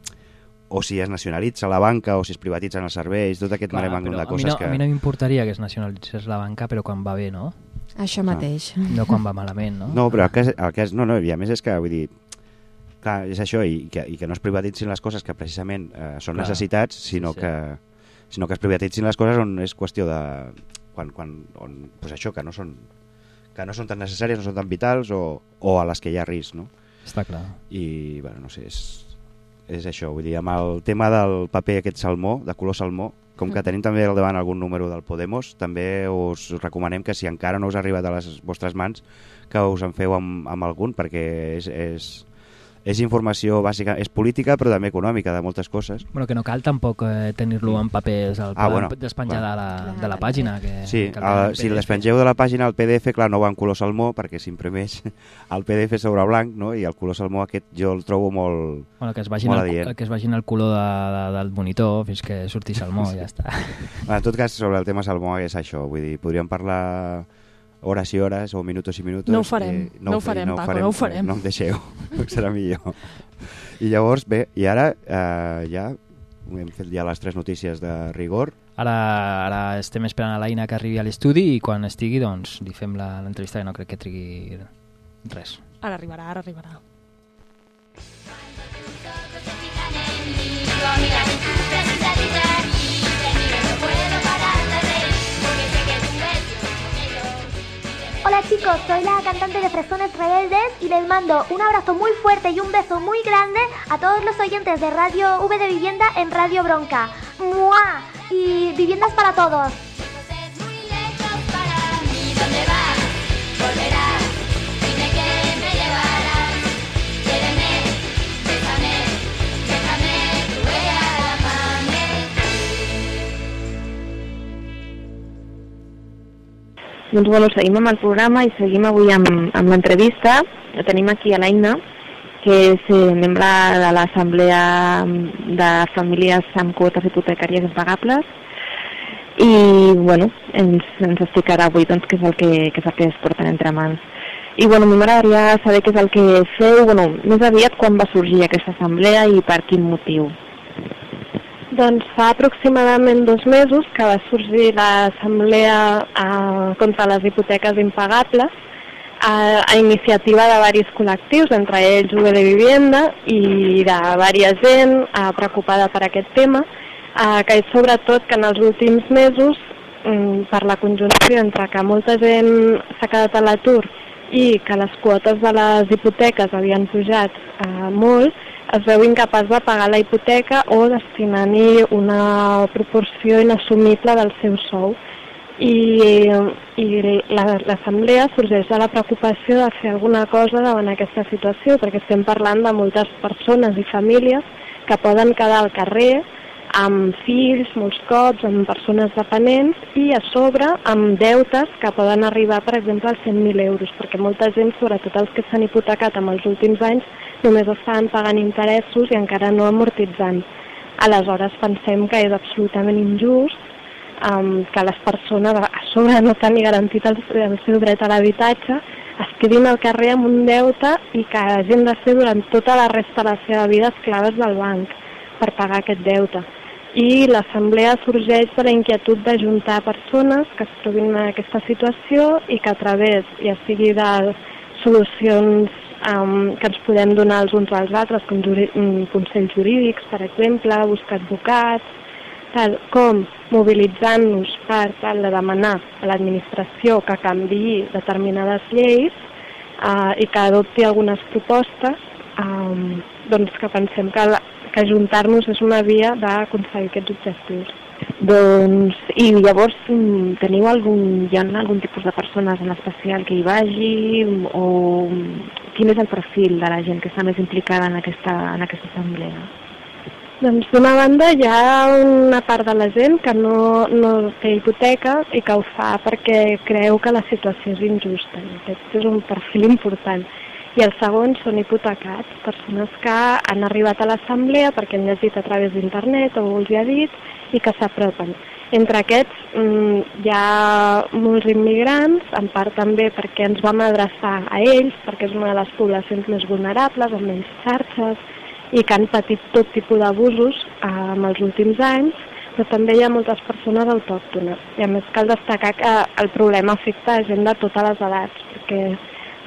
o si es nacionalitza la banca o si es privatitzen els serveis, tot aquest Clar, de a coses no, que... A mi no m'importaria que es nacionalitzés la banca, però quan va bé, no? Això mateix. No quan va malament, no? No, però el que, és, el que és... No, no, i a més és que, vull dir, clar, és això, i que, i que no es privatitzin les coses que precisament eh, són Clar. necessitats, sinó, Sí, sí. Que, sinó que es privatitzin les coses on és qüestió de... Quan, quan, on, pues això, que no són que no són tan necessàries, no són tan vitals o, o a les que hi ha risc, no? Està clar. I, bueno, no sé, és, és això, vull dir, amb el tema del paper aquest salmó, de color salmó, com que tenim també al davant algun número del Podemos, també us recomanem que si encara no us ha arribat a les vostres mans, que us en feu amb, amb algun, perquè és, és, és informació bàsica, és política però també econòmica, de moltes coses. Bueno, que no cal tampoc eh, tenir-lo en papers al Ah, bueno, despenjar clar. de la, de la pàgina. Que, Sí, que el el, tenen si el despengeu de la pàgina al PDF, clar, no va en color salmó perquè s'imprimeix el PDF sobre blanc, no? i el color salmó aquest jo el trobo molt, Bueno, que es vagin, molt el, que es vagin el color de, de, del monitor fins que surti salmó, ja està. En tot cas, sobre el tema salmó és això, vull dir, podríem parlar hores i hores o minutos i minutos. No ho farem, i no ho farem, Paco, no ho farem. No em deixeu, serà millor. I llavors, bé, i ara eh, ja hem fet ja les tres notícies de rigor. Ara, ara estem esperant a l'Aina que arribi a l'estudi i quan estigui doncs li fem la- l'entrevista que no crec que trigui res. Ara arribarà, ara arribarà. Hola chicos, soy la cantante de Fresones Rebeldes y les mando un abrazo muy fuerte y un beso muy grande a todos los oyentes de Radio V de Vivienda en Radio Bronca. ¡Mua! Y viviendas para todos. Doncs bueno, seguim amb el programa i seguim avui amb, amb l'entrevista. Tenim aquí a l'Aina, que és eh, membre de l'Assemblea de Famílies amb Quotes Hipotecàries Impagables i bueno, ens, ens explicarà avui doncs, què, és el que, és el que es porten entre mans. I bueno, m'agradaria saber què és el que feu, bueno, més aviat quan va sorgir aquesta assemblea i per quin motiu. Doncs fa aproximadament dos mesos que va sorgir l'assemblea eh, contra les hipoteques impagables a, a iniciativa de diversos col·lectius, entre ells UB de Vivienda i de diversa gent eh, preocupada per aquest tema, eh, que és sobretot que en els últims mesos, mm, per la conjunció entre que molta gent s'ha quedat a l'atur i que les quotes de les hipoteques havien pujat eh, molt, es veu incapaç de pagar la hipoteca o destinant-hi una proporció inassumible del seu sou. I, i la- l'assemblea sorgeix de la preocupació de fer alguna cosa davant aquesta situació, perquè estem parlant de moltes persones i famílies que poden quedar al carrer amb fills molts cops, amb persones dependents i a sobre amb deutes que poden arribar, per exemple, als 100.000 euros, perquè molta gent, sobretot els que s'han hipotecat en els últims anys, només estaven pagant interessos i encara no amortitzant. Aleshores pensem que és absolutament injust um, que les persones, a sobre no tenir garantit el, el seu dret a l'habitatge, es quedin al carrer amb un deute i que hagin de ser durant tota la resta de la seva vida esclaves del banc per pagar aquest deute. I l'assemblea sorgeix de la inquietud d'ajuntar persones que es trobin en aquesta situació i que a través, ja sigui de solucions um, que ens podem donar els uns als altres, com juri, mm, consells jurídics, per exemple, buscar advocats, tal com mobilitzant-nos per tal de demanar a l'administració que canviï determinades lleis eh, i que adopti algunes propostes, eh, doncs que pensem que, que ajuntar-nos és una via d'aconseguir aquests objectius. Doncs, i llavors mm, teniu algun, hi ha algun tipus de persones en especial que hi vagi o quin és el perfil de la gent que està més implicada en aquesta, en aquesta assemblea? Doncs d'una banda hi ha una part de la gent que no, no té hipoteca i que ho fa perquè creu que la situació és injusta. Aquest és un perfil important. I el segon són hipotecats, persones que han arribat a l'assemblea perquè han llegit a través d'internet o els hi ha dit i que s'apropen. Entre aquests mm, hi ha molts immigrants, en part també perquè ens vam adreçar a ells, perquè és una de les poblacions més vulnerables, amb menys xarxes, i que han patit tot tipus d'abusos eh, en els últims anys, però també hi ha moltes persones autòctones. I a més cal destacar que el problema afecta a gent de totes les edats, perquè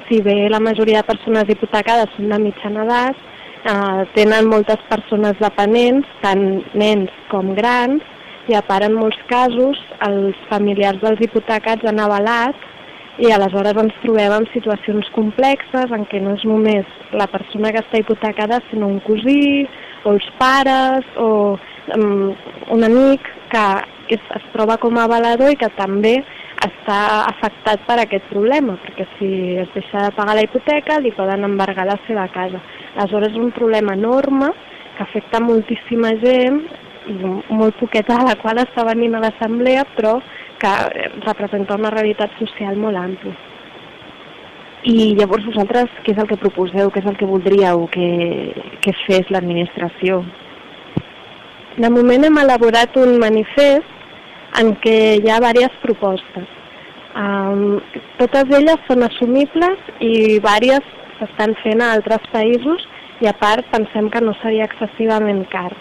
si bé la majoria de persones hipotecades són de mitjana edat, eh, tenen moltes persones dependents, tant nens com grans, i a part en molts casos els familiars dels hipotecats han avalat i aleshores ens trobem en situacions complexes en què no és només la persona que està hipotecada, sinó un cosí, o els pares, o um, un amic que es, es troba com a avalador i que també està afectat per aquest problema, perquè si es deixa de pagar la hipoteca li poden embargar la seva casa. Aleshores és un problema enorme que afecta moltíssima gent i molt poqueta de la qual està venint a l'assemblea, però que representa una realitat social molt àmplia. I llavors vosaltres què és el que proposeu, què és el que voldríeu que, que fes l'administració? De moment hem elaborat un manifest en què hi ha diverses propostes. Um, totes elles són assumibles i diverses s'estan fent a altres països i a part pensem que no seria excessivament car.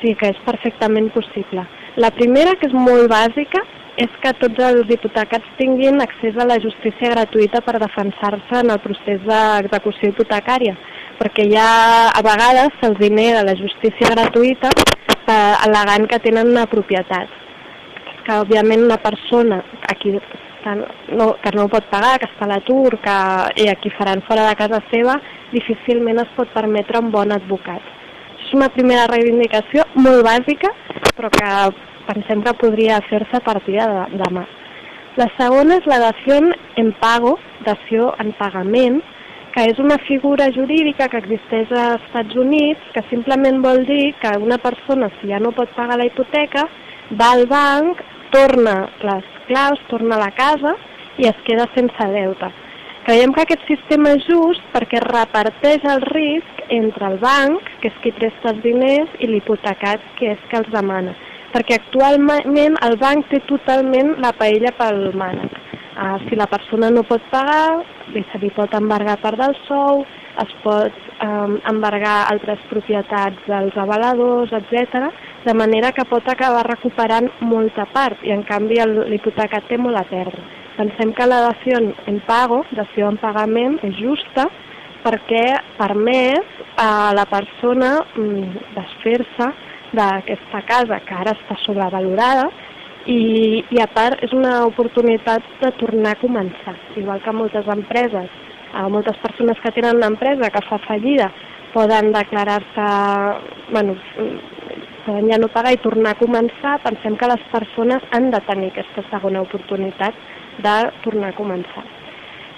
Sí que és perfectament possible. La primera, que és molt bàsica, és que tots els hipotecats tinguin accés a la justícia gratuïta per defensar-se en el procés d'execució hipotecària, perquè ja a vegades se'ls nega la justícia gratuïta eh, al·legant que tenen una propietat. Que òbviament una persona a qui està, no, que no pot pagar, que està a l'atur, que, i a qui faran fora de casa seva, difícilment es pot permetre un bon advocat. És una primera reivindicació molt bàsica, però que pensem que podria fer-se a partir de demà. La segona és la dació en pago, dació en pagament, que és una figura jurídica que existeix als Estats Units que simplement vol dir que una persona, si ja no pot pagar la hipoteca, va al banc, torna les claus, torna a la casa i es queda sense deute. Creiem que aquest sistema és just perquè reparteix el risc entre el banc, que és qui presta els diners, i l'hipotecat, que és que els demana. Perquè actualment el banc té totalment la paella pel mànec. Uh, si la persona no pot pagar, li se li pot embargar part del sou, es pot um, embargar altres propietats dels avaladors, etc, de manera que pot acabar recuperant molta part i en canvi l'hipotecat té molt a perdre. Pensem que la dació en pago, dació en pagament, és justa perquè permet a la persona mm, desfer-se d'aquesta casa que ara està sobrevalorada i, i a part és una oportunitat de tornar a començar, igual que moltes empreses, a moltes persones que tenen una empresa que fa fallida poden declarar-se, bueno, poden ja no pagar i tornar a començar, pensem que les persones han de tenir aquesta segona oportunitat de tornar a començar.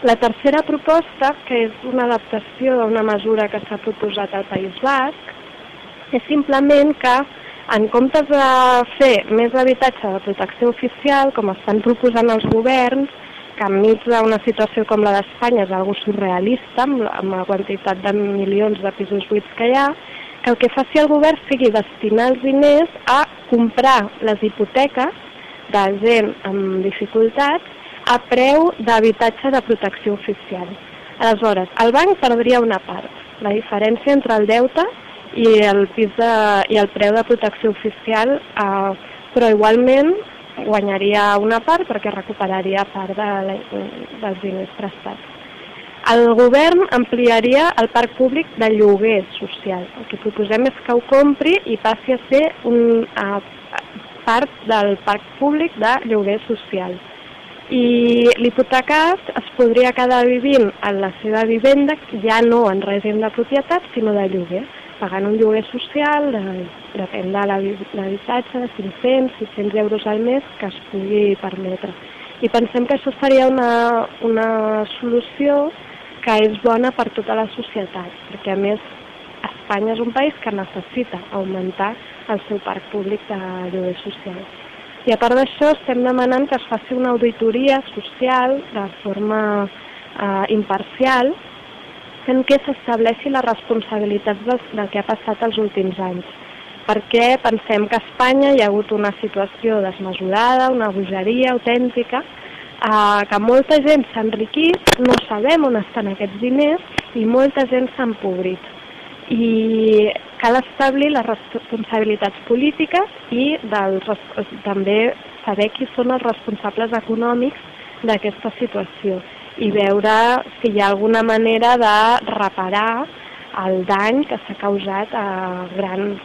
La tercera proposta, que és una adaptació d'una mesura que s'ha proposat al País Basc, és simplement que en comptes de fer més habitatge de protecció oficial, com estan proposant els governs, que enmig d'una situació com la d'Espanya és algo surrealista, amb amb la quantitat de milions de pisos buits que hi ha, que el que faci el govern sigui destinar els diners a comprar les hipoteques de gent amb dificultats a preu d'habitatge de protecció oficial. Aleshores, el banc perdria una part, la diferència entre el deute i el, pis de, i el preu de protecció oficial, eh, però igualment guanyaria una part perquè recuperaria part de la, dels diners prestats. El govern ampliaria el parc públic de lloguer social. El que proposem és que ho compri i passi a ser un, a, part del parc públic de lloguer social. I l'hipotecat es podria quedar vivint en la seva vivenda, ja no en règim de propietat, sinó de lloguer, pagant un lloguer social, de, depèn de l'habitatge, de 500, 600 euros al mes que es pugui permetre. I pensem que això seria una, una solució que és bona per tota la societat, perquè a més Espanya és un país que necessita augmentar el seu parc públic de lloguer social. I a part d'això estem demanant que es faci una auditoria social de forma eh, imparcial en què s'estableixi les responsabilitats del, del que ha passat els últims anys. Perquè pensem que a Espanya hi ha hagut una situació desmesurada, una bogeria autèntica, eh, que molta gent s'ha enriquit, no sabem on estan aquests diners i molta gent s'ha empobrit. I cal establir les responsabilitats polítiques i dels, també saber qui són els responsables econòmics d'aquesta situació i veure si hi ha alguna manera de reparar el dany que s'ha causat a grans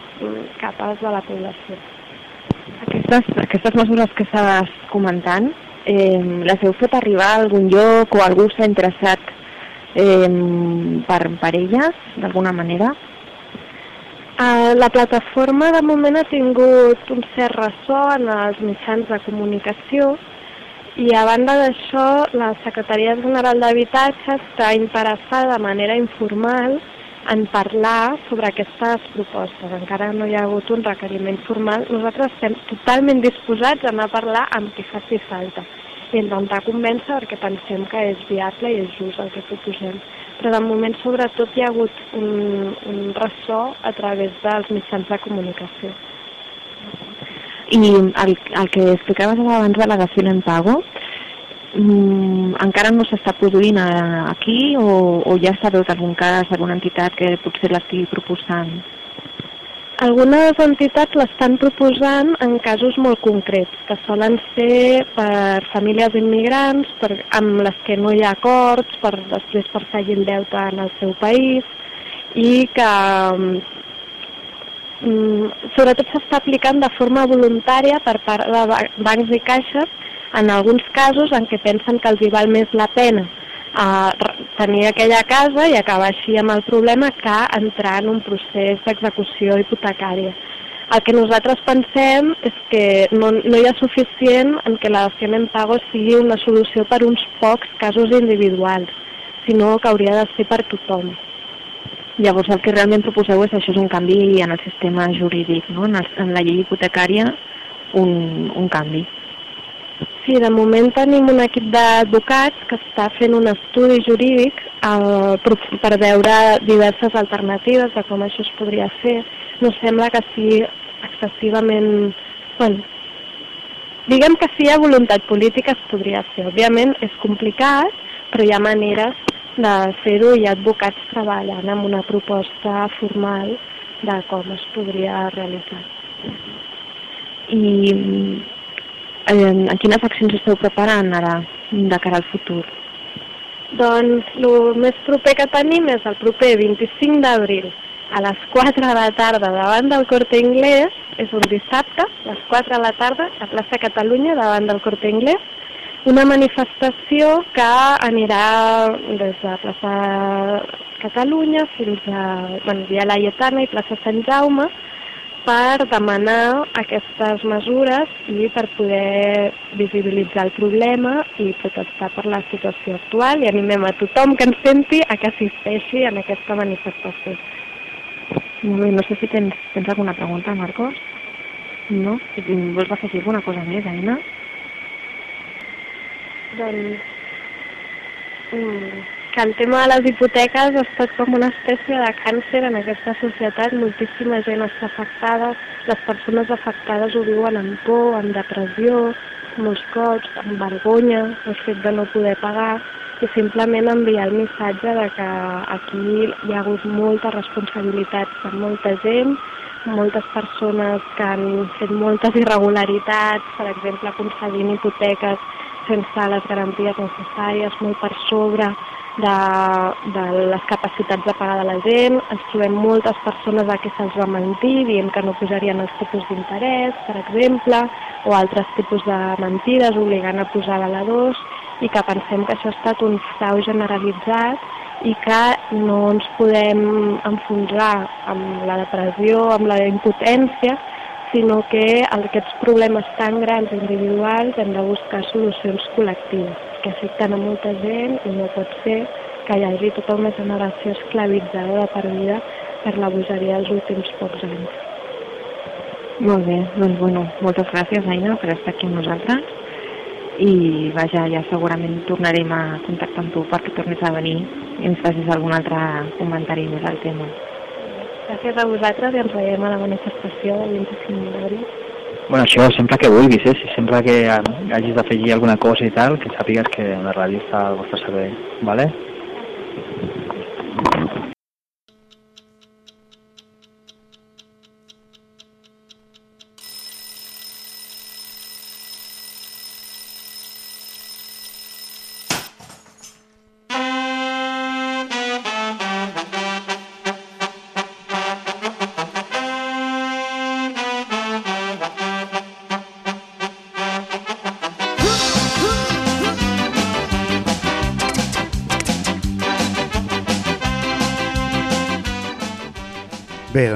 capes de la població. Aquestes, aquestes mesures que estàs comentant, eh, les heu fet arribar a algun lloc o algú s'ha interessat eh, per, per elles, d'alguna manera? Uh, la plataforma de moment ha tingut un cert ressò en els mitjans de comunicació i a banda d'això la Secretaria General d'Habitatge està interessada de manera informal en parlar sobre aquestes propostes. Encara no hi ha hagut un requeriment formal. Nosaltres estem totalment disposats a anar a parlar amb qui faci falta i intentar convèncer perquè pensem que és viable i és just el que proposem. Però de moment, sobretot, hi ha hagut un, un ressò a través dels mitjans de comunicació. I el, el que explicaves abans de la dació en pago, mm, encara no s'està produint a- aquí o, o ja s'ha dut algun cas, alguna entitat que potser l'estigui proposant? Algunes entitats l'estan proposant en casos molt concrets, que solen ser per famílies immigrants, per, amb les que no hi ha acords, per després perseguir el deute en el seu país, i que mm, sobretot s'està aplicant de forma voluntària per part de ba- bancs i caixes en alguns casos en què pensen que els hi val més la pena a tenir aquella casa i acabar així amb el problema que entrar en un procés d'execució hipotecària. El que nosaltres pensem és que no, no hi ha suficient en què la dació en pago sigui una solució per uns pocs casos individuals, sinó que hauria de ser per tothom. Llavors el que realment proposeu és això és un canvi en el sistema jurídic, no? en, el, en la llei hipotecària un, un canvi. Sí, de moment tenim un equip d'advocats que està fent un estudi jurídic eh, per, veure diverses alternatives de com això es podria fer. No sembla que sigui excessivament... Bueno, diguem que si hi ha voluntat política es podria fer. Òbviament és complicat, però hi ha maneres de fer-ho i advocats treballant amb una proposta formal de com es podria realitzar. I eh, en quines accions esteu preparant ara de cara al futur? Doncs el més proper que tenim és el proper 25 d'abril a les 4 de la tarda davant del Corte Inglés, és un dissabte, a les 4 de la tarda, a plaça Catalunya davant del Corte Inglés, una manifestació que anirà des de plaça Catalunya fins a bueno, Via Laietana i plaça Sant Jaume per demanar aquestes mesures i per poder visibilitzar el problema i protestar per la situació actual i animem a tothom que ens senti a que assisteixi en aquesta manifestació. Molt bé, no sé si tens, tens alguna pregunta, Marcos? No? Vols afegir alguna cosa més, Aina? Doncs mm, que el tema de les hipoteques ha estat com una espècie de càncer en aquesta societat. Moltíssima gent està afectada, les persones afectades ho viuen amb por, amb depressió, molts cops, amb vergonya, el fet de no poder pagar, i simplement enviar el missatge de que aquí hi ha hagut molta responsabilitat per molta gent, moltes persones que han fet moltes irregularitats, per exemple, concedint hipoteques sense les garanties necessàries, molt per sobre de, de les capacitats de pagar de la gent. Ens trobem moltes persones a qui se'ls va mentir, dient que no posarien els tipus d'interès, per exemple, o altres tipus de mentides, obligant a posar valedors, i que pensem que això ha estat un frau generalitzat i que no ens podem enfonsar amb la depressió, amb la impotència, sinó que aquests problemes tan grans individuals hem de buscar solucions col·lectives que afecten a molta gent i no pot ser que hi hagi tota una generació esclavitzada de per vida per la bogeria dels últims pocs anys. Molt bé, doncs bueno, moltes gràcies, Aina, per estar aquí amb nosaltres. I vaja, ja segurament tornarem a contactar amb tu perquè tornis a venir i ens facis algun altre comentari més al tema. Gràcies a vosaltres i ens veiem a la manifestació del 25 d'abril. Bueno, això sempre que vulguis, eh? Si sempre que hagis d'afegir alguna cosa i tal, que sàpigues que la ràdio està al vostre servei, ¿vale?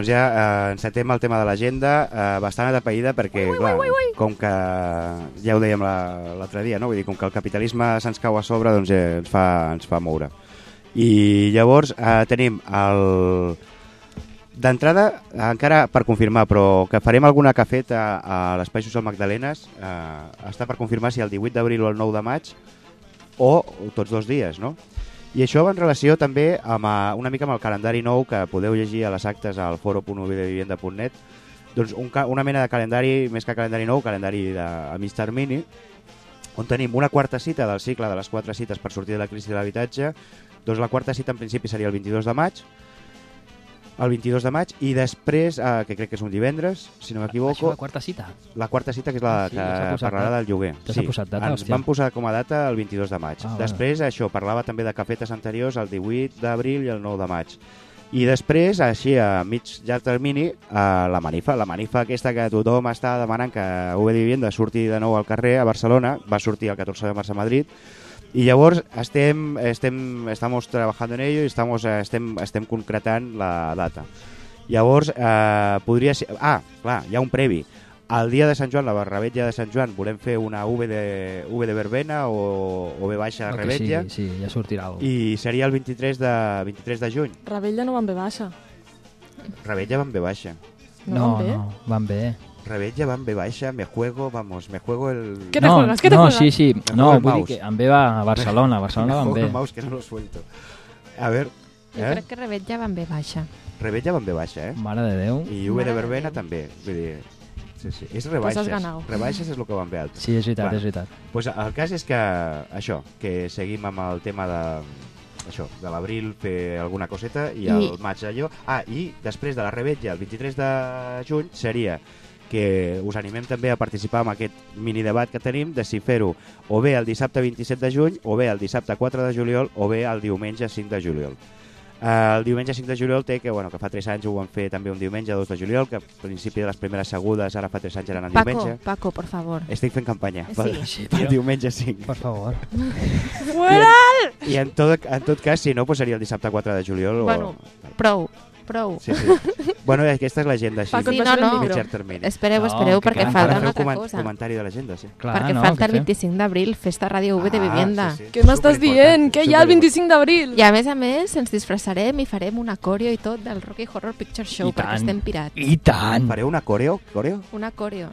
Ja eh, encetem el tema de l'agenda, eh, bastant atapeïda perquè, clar, com que ja ho dèiem la- l'altre dia, no? Vull dir, com que el capitalisme se'ns cau a sobre, doncs eh, ens, fa, ens fa moure. I llavors eh, tenim el... D'entrada, encara per confirmar, però que farem alguna cafeta a l'Espai Social Magdalenes, eh, està per confirmar si el 18 d'abril o el 9 de maig, o tots dos dies, no? I això va en relació també amb eh, una mica amb el calendari nou que podeu llegir a les actes al foro.uvidevivienda.net doncs un, una mena de calendari, més que calendari nou, calendari de, a mig termini, on tenim una quarta cita del cicle de les quatre cites per sortir de la crisi de l'habitatge. Doncs la quarta cita en principi seria el 22 de maig, el 22 de maig, i després, eh, que crec que és un divendres, si no m'equivoco... La quarta cita? La quarta cita, que és la Ah, sí, que parlarà data. del lloguer. Ja s'ha posat data, ens hòstia. van posar com a data el 22 de maig. Ah, bueno. després, això, parlava també de cafetes anteriors, el 18 d'abril i el 9 de maig. I després, així, a mig llarg termini, a la manifa. La manifa aquesta que tothom està demanant que UB Vivienda surti de nou al carrer a Barcelona, va sortir el 14 de març a Madrid, i llavors estem, estem, estamos trabajando en ello i estamos, eh, estem, estem concretant la data. Llavors, eh, podria ser... Ah, clar, hi ha un previ. El dia de Sant Joan, la barravetlla de Sant Joan, volem fer una V de, v de verbena o, o V baixa El que revetlla. sigui, sí, ja sortirà alguna I seria el 23 de, 23 de juny. Rebella no van bé baixa. Revetlla van B baixa. No, No, van bé? no, van bé. Revetlla van B baixa, me juego, vamos, me juego el... ¿Qué te no, juegas? ¿Qué te no, juegas? sí, sí. Me No, el vull dir que ve va a Barcelona, a Barcelona me juego el mouse que no lo suelto. A ver, Jo eh? crec que Rebet ja van bé baixa. Revetlla van B baixa, eh? Mare de Déu. I V de verbena també. Vull dir, sí, sí. És rebaixes. ganado. Rebaixes és el que van bé altres. Sí, és veritat, Clar. és veritat. Pues el cas és que això, que seguim amb el tema de això, de l'abril fer alguna coseta i el I- maig allò. Ah, i després de la rebetlla, el 23 de juny, seria que us animem també a participar en aquest mini debat que tenim de si fer-ho o bé el dissabte 27 de juny o bé el dissabte 4 de juliol o bé el diumenge 5 de juliol. Uh, el diumenge 5 de juliol té que, bueno, que fa 3 anys ho van fer també un diumenge 2 de juliol, que al principi de les primeres segudes ara fa 3 anys eren en Paco, diumenge. Paco, por favor. Estic fent campanya Sí. pel, Sí, pel diumenge 5. Per favor. Fuera! I en tot, en tot cas, si no, pues seria el dissabte 4 de juliol. Bueno, o... prou, prou. Sí, sí. bueno, aquesta és l'agenda així. Sí, no, no. mitjà termini. Espereu, espereu, perquè Ara falta una altra comen- cosa. comentari de l'agenda, sí. perquè falta el 25 d'abril, Festa Ràdio V de Ah, Vivienda. sí, sí. Què m'estàs dient? Què hi ha el 25 d'abril? I a més a més ens disfressarem i farem un coreo i tot del Rocky Horror Picture Show I perquè tant. estem pirats. I tant! Fareu una coreo? coreo? Una coreo.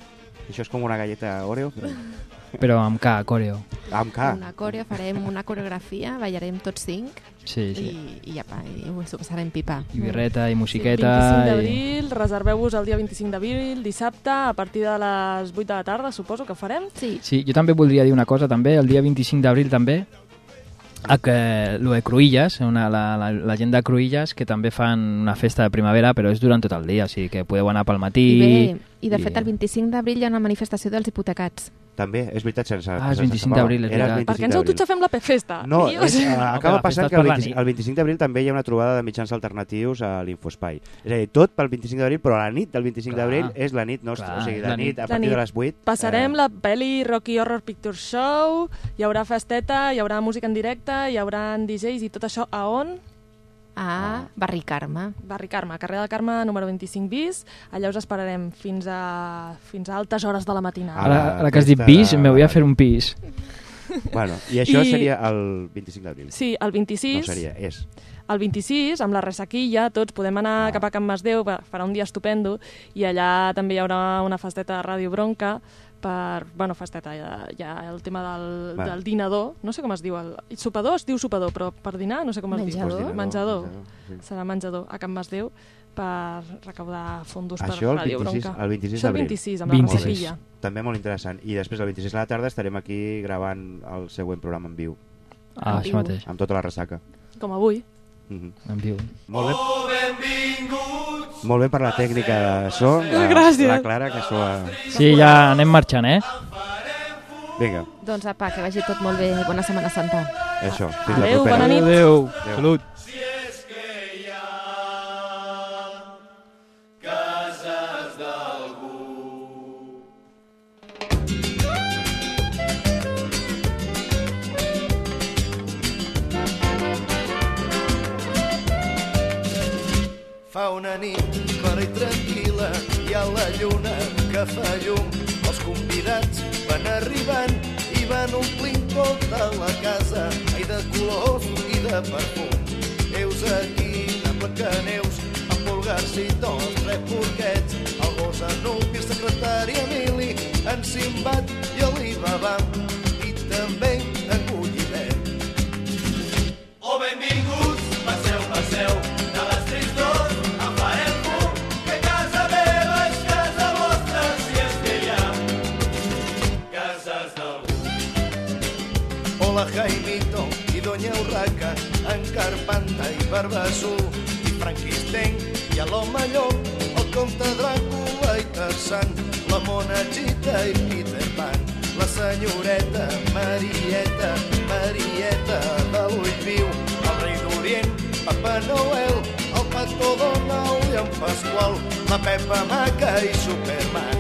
Això és com una galleta Oreo? Però... Però amb K, coreo. Amb K? Una coreo, farem una coreografia, ballarem tots cinc Sí, sí. i, i, apa, i ho passarem pipa. I birreta, i 25 musiqueta... i... d'abril, reserveu-vos el dia 25 d'abril, dissabte, a partir de les 8 de la tarda, suposo que farem. Sí. Sí, jo també voldria dir una cosa, també, el dia 25 d'abril també, a que lo de Cruïlles, una, la, la, la gent de Cruïlles, que també fan una festa de primavera, però és durant tot el dia, o sigui que podeu anar pel matí... I bé, i de fet el 25 d'abril hi ha una manifestació dels hipotecats. També, és veritat, sense... Ah, és sense 25 acabar. d'abril, és el veritat. 25 Per què ens d'abril. autoxafem la P-Festa? No, és, uh, acaba passant festa que el és per la 25, nit. el 25 d'abril també hi ha una trobada de mitjans alternatius a l'Infospai. És a dir, tot pel 25 d'abril, però la nit del 25 Clar. d'abril és la nit nostra. Clar, o sigui, la, la nit, nit. a La partir nit. de les 8... Passarem la pel·li Rocky Horror Picture Show, hi haurà festeta, hi haurà música en directe, hi haurà DJs i tot això a on? A Barri Carme. Barri Carme, carrer del Carme, número 25 bis. Allà us esperarem fins a, fins a altes hores de la matinada. Ara, ara que has dit pis, me voy a fer un pis. Bueno, i això I- seria el 25 d'abril. Sí, el 26. No seria, és. El 26, amb la ressaquilla, tots podem anar ah. cap a Can Masdeu, farà un dia estupendo, i allà també hi haurà una festeta de Ràdio Bronca, per, bueno, festeta, ja, ja el tema del, Va. del dinador, no sé com es diu, el, sopador es diu sopador, però per dinar no sé com es Menjador? diu. Pues Menjador. menjador, sí. Serà menjador a Can Masdeu per recaudar fondos per Això el Ràdio 26, Bronca. el 26 Això el d'abril. 26, amb la 26. ressaquilla. També molt interessant. I després, el 26 de la tarda, estarem aquí gravant el següent programa en viu. Ah, En això viu. mateix, Amb tota la ressaca. Com avui. Mm en viu. Molt bé. Molt bé per la tècnica de so. La, Gràcies. La Clara, que s'ho ha... Sí, ja anem marxant, eh? Vinga, Doncs apa, que vagi tot molt bé. Bona Setmana Santa. això. Fins la Adéu, propera. bona nit. Adéu. Adéu. Salut. cases d'algú. I tranquil·la, hi ha la lluna que fa llum. Els convidats van arribant i van omplint tota la casa, ai de colors i de perfum. Heus aquí, Blancaneus, amb pulgars i tots, tres porquets, el gos Anubi, el secretari Emili, en Simbat Doña Urraca, en Carpanta i Barbassú, i Franquistenc i a l'home llop, el comte Dràcula i Tarzan, la monachita i Peter Pan, la senyoreta Marieta, Marieta de l'ull viu, el rei d'Orient, Papa Noel, el Pato Donald i en Pasqual, la Pepa Maca i Superman.